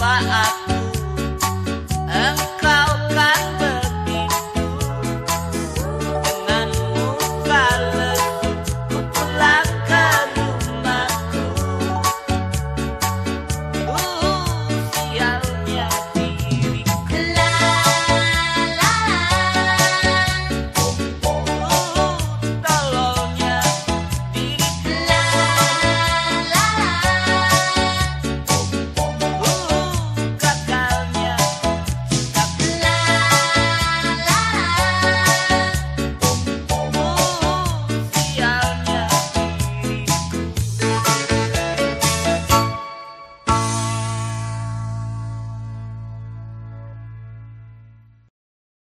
aku ah. Engkau